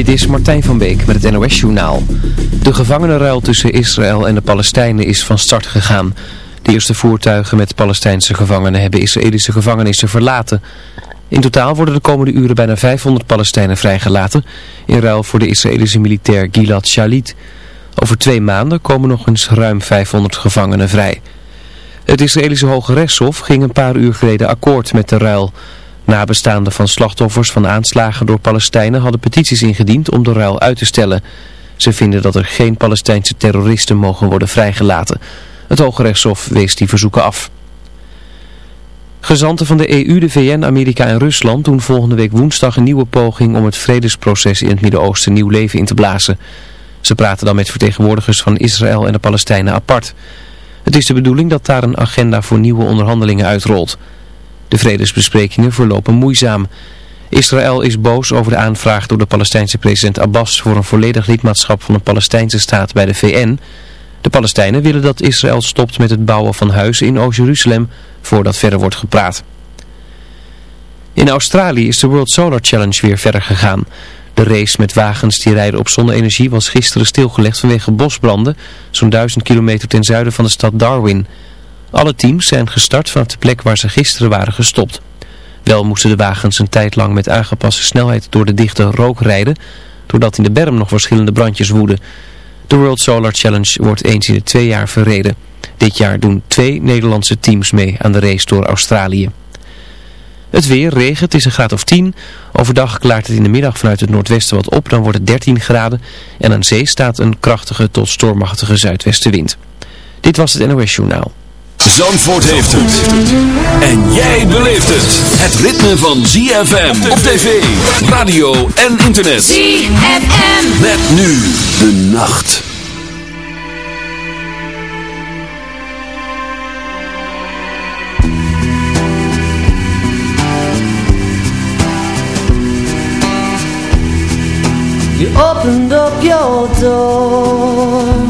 Dit is Martijn van Beek met het NOS-journaal. De gevangenenruil tussen Israël en de Palestijnen is van start gegaan. De eerste voertuigen met Palestijnse gevangenen hebben Israëlische gevangenissen verlaten. In totaal worden de komende uren bijna 500 Palestijnen vrijgelaten... in ruil voor de Israëlische militair Gilad Shalit. Over twee maanden komen nog eens ruim 500 gevangenen vrij. Het Israëlische Hoge Rechtshof ging een paar uur geleden akkoord met de ruil... Nabestaanden van slachtoffers van aanslagen door Palestijnen hadden petities ingediend om de ruil uit te stellen. Ze vinden dat er geen Palestijnse terroristen mogen worden vrijgelaten. Het Hoge Rechtshof wees die verzoeken af. Gezanten van de EU, de VN, Amerika en Rusland doen volgende week woensdag een nieuwe poging om het vredesproces in het Midden-Oosten nieuw leven in te blazen. Ze praten dan met vertegenwoordigers van Israël en de Palestijnen apart. Het is de bedoeling dat daar een agenda voor nieuwe onderhandelingen uitrolt. De vredesbesprekingen verlopen moeizaam. Israël is boos over de aanvraag door de Palestijnse president Abbas voor een volledig lidmaatschap van een Palestijnse staat bij de VN. De Palestijnen willen dat Israël stopt met het bouwen van huizen in Oost-Jeruzalem voordat verder wordt gepraat. In Australië is de World Solar Challenge weer verder gegaan. De race met wagens die rijden op zonne-energie was gisteren stilgelegd vanwege bosbranden, zo'n duizend kilometer ten zuiden van de stad Darwin. Alle teams zijn gestart vanaf de plek waar ze gisteren waren gestopt. Wel moesten de wagens een tijd lang met aangepaste snelheid door de dichte rook rijden, doordat in de berm nog verschillende brandjes woeden. De World Solar Challenge wordt eens in de twee jaar verreden. Dit jaar doen twee Nederlandse teams mee aan de race door Australië. Het weer, regen, het is een graad of 10. Overdag klaart het in de middag vanuit het noordwesten wat op, dan wordt het 13 graden. En aan zee staat een krachtige tot stormachtige zuidwestenwind. Dit was het NOS Journaal. Zandvoort heeft het. En jij beleeft het. Het ritme van ZFM op tv, radio en internet. ZFM. Met nu de nacht. You opened up your door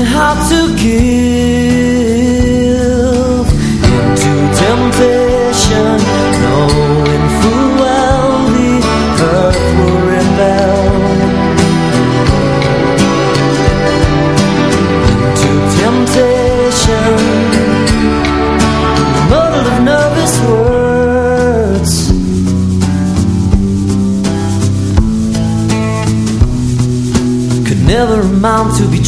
how to give into temptation, knowing full well the earth will rebel. Into temptation, of nervous words. Could never amount to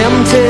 tempted.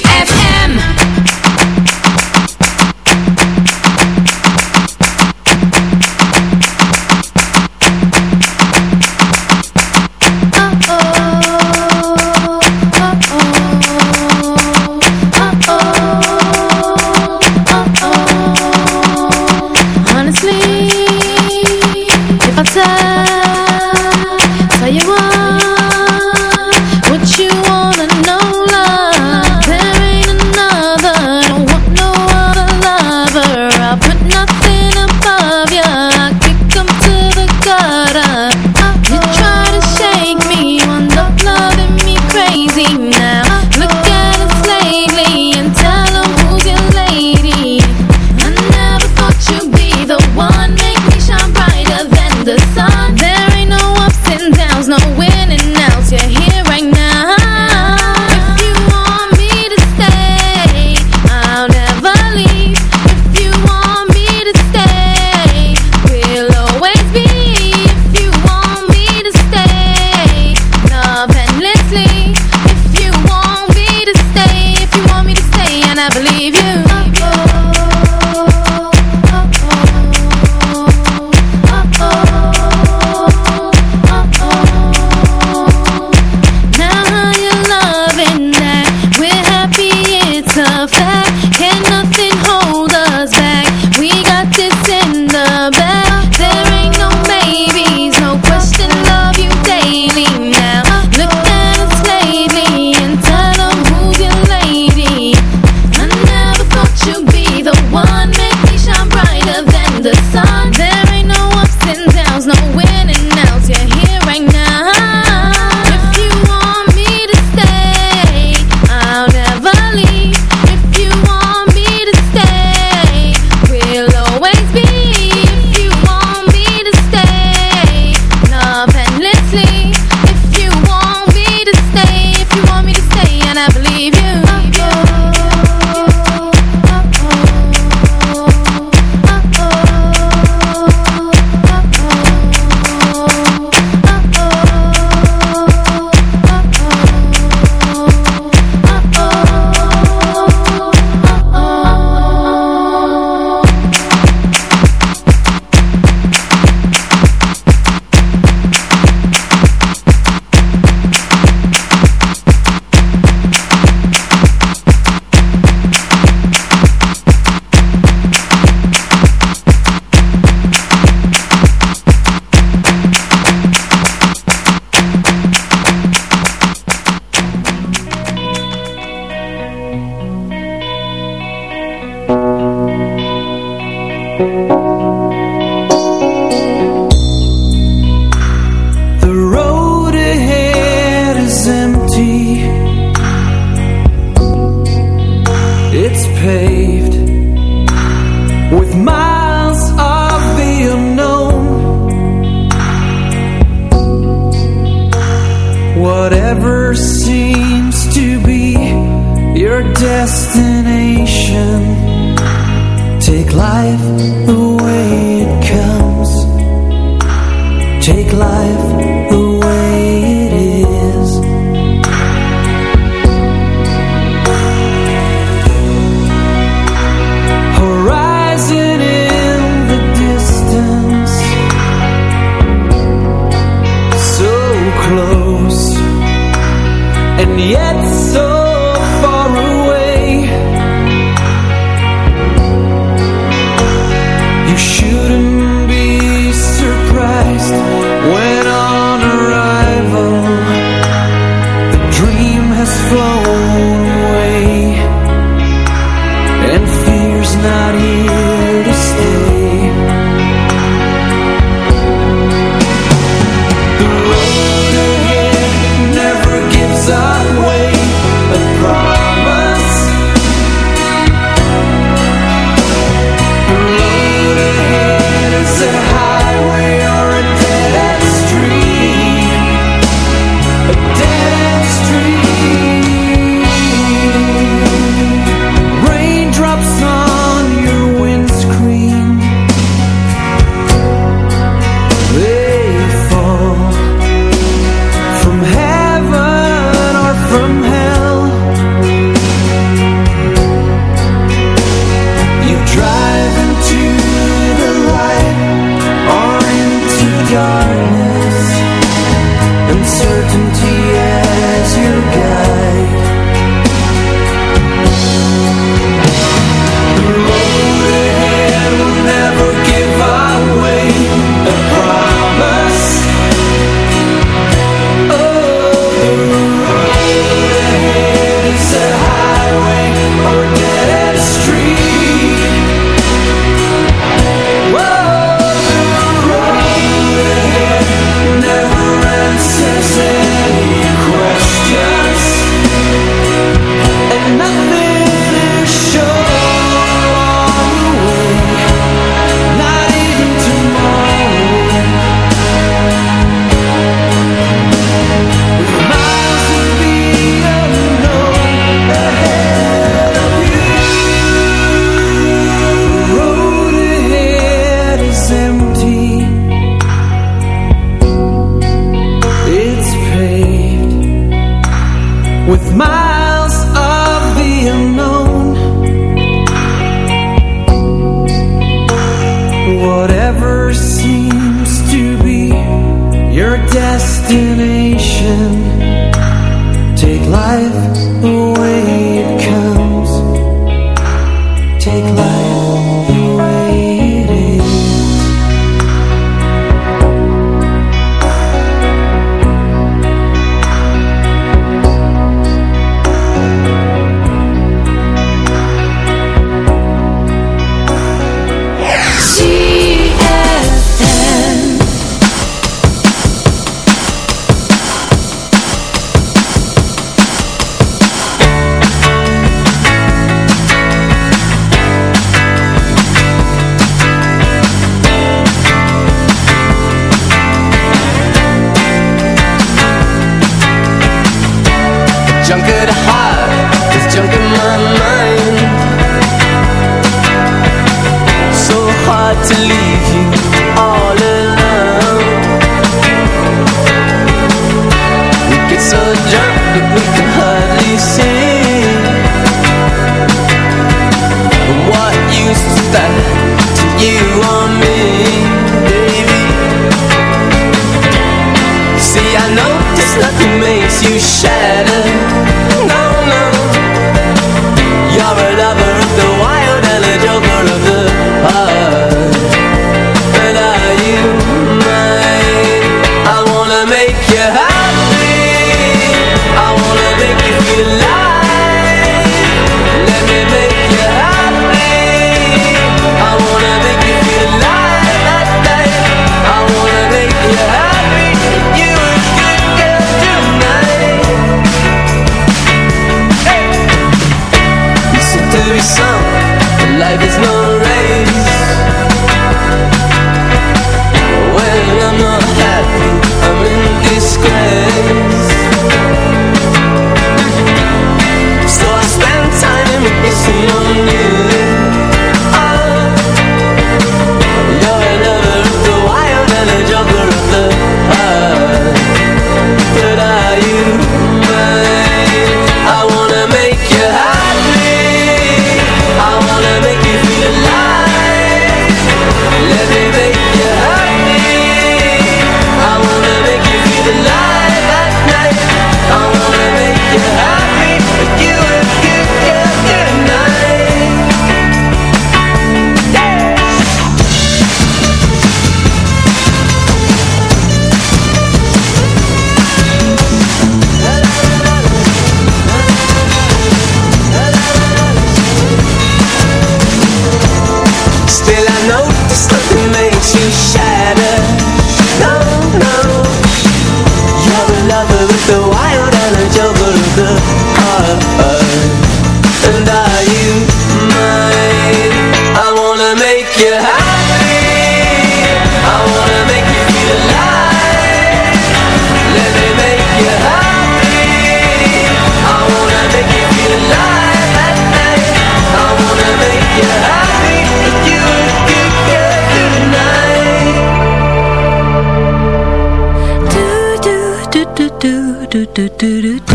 do do do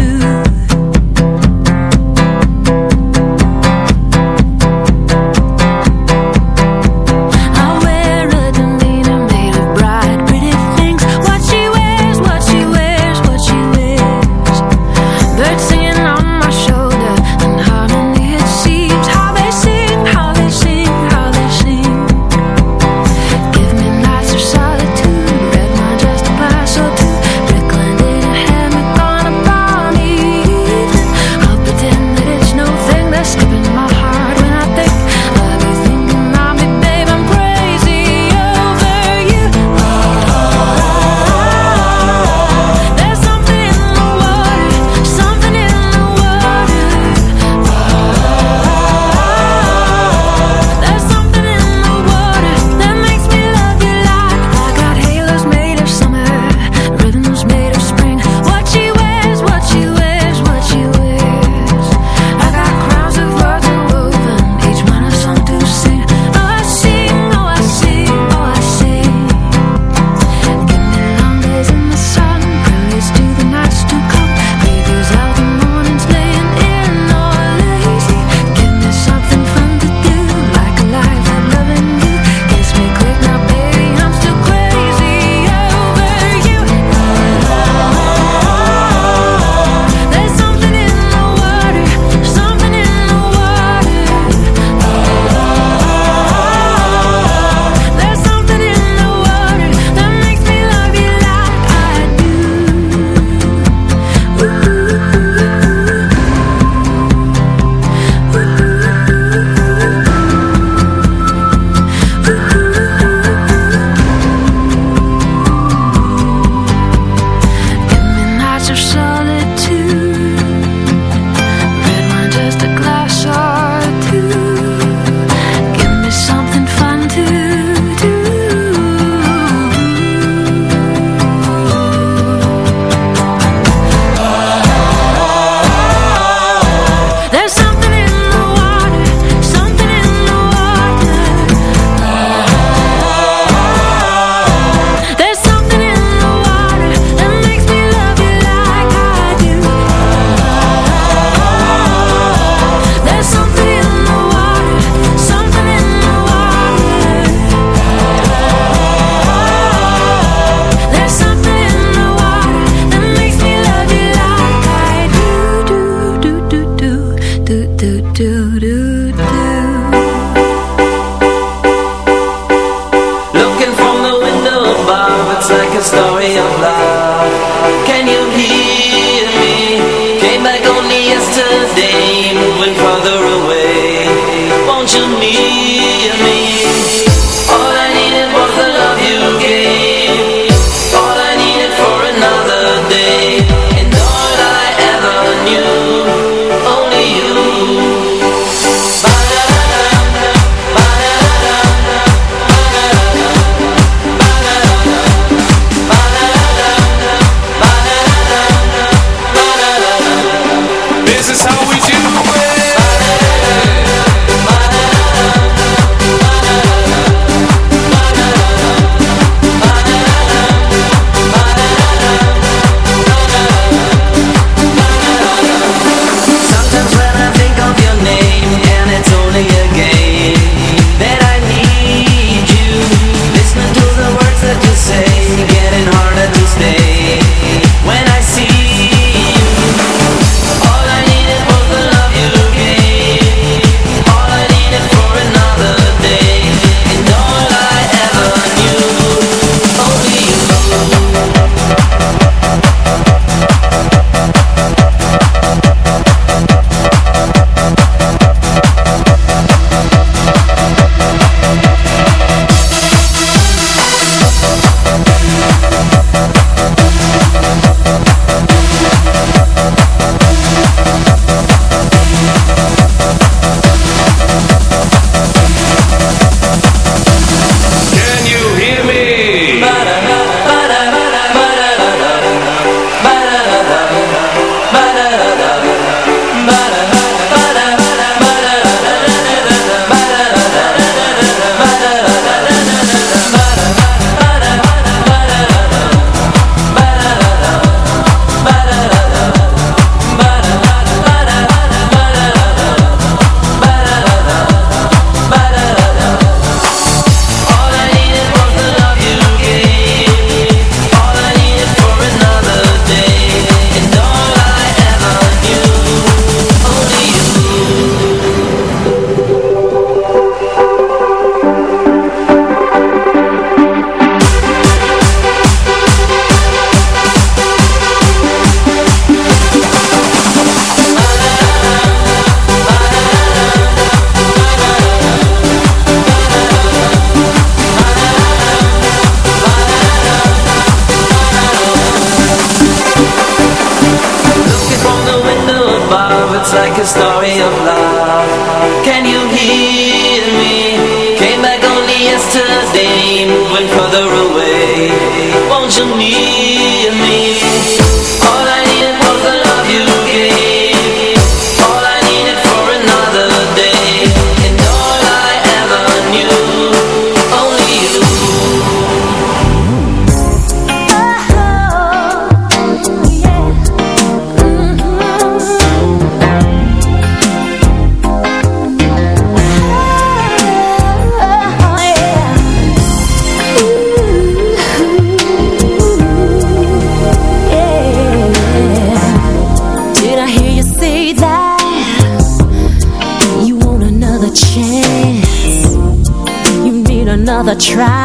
try.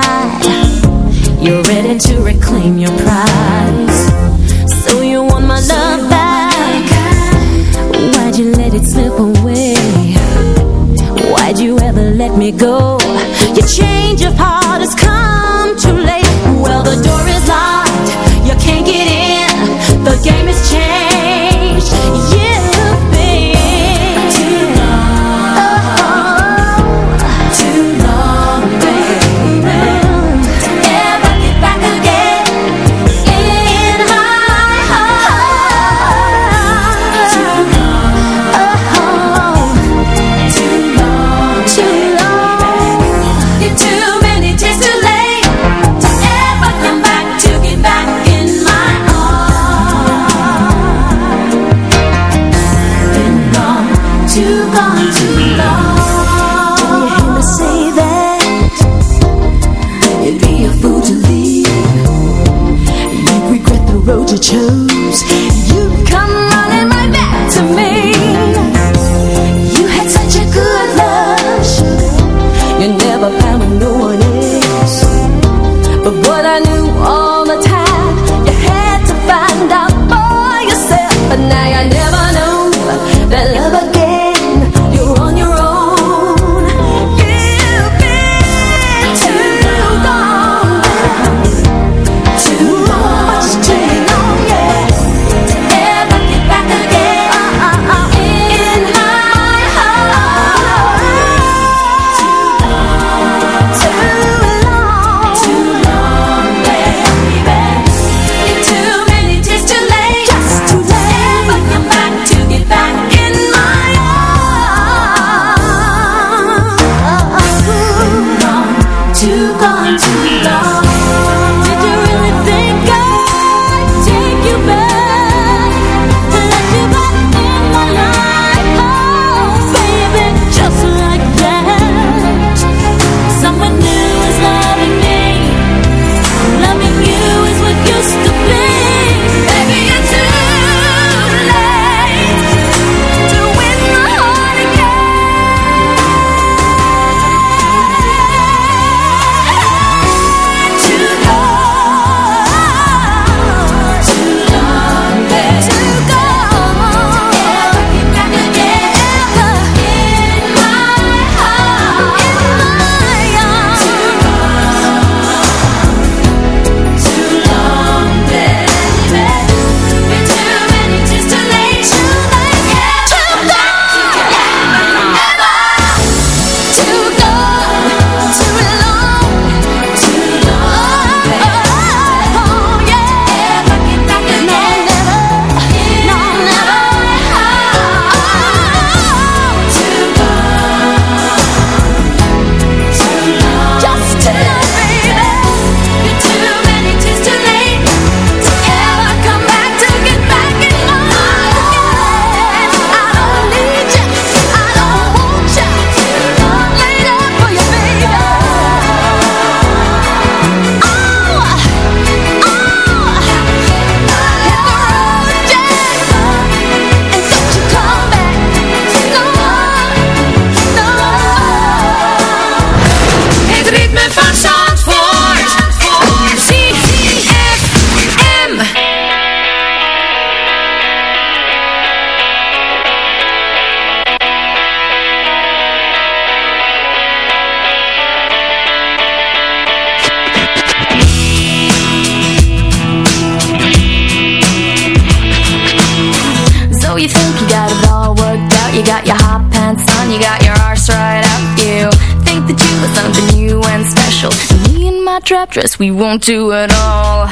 we won't do it all.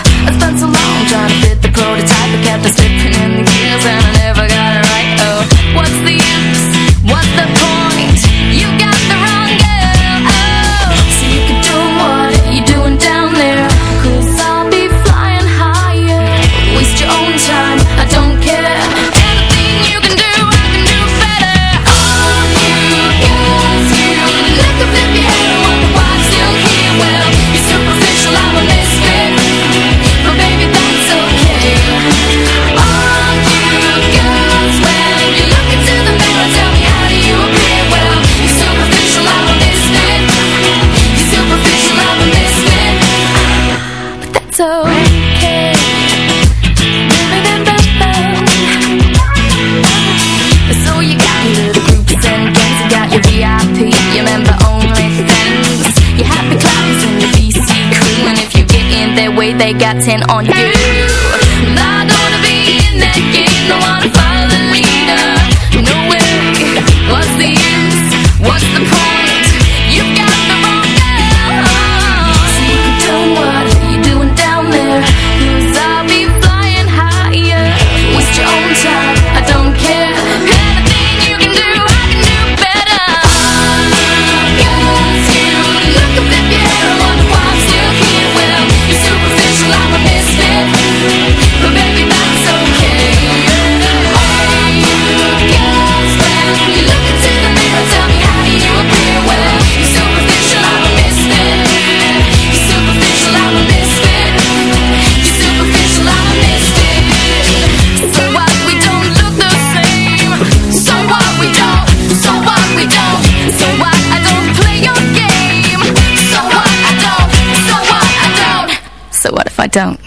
got 10 on you. don't.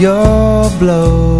your blow.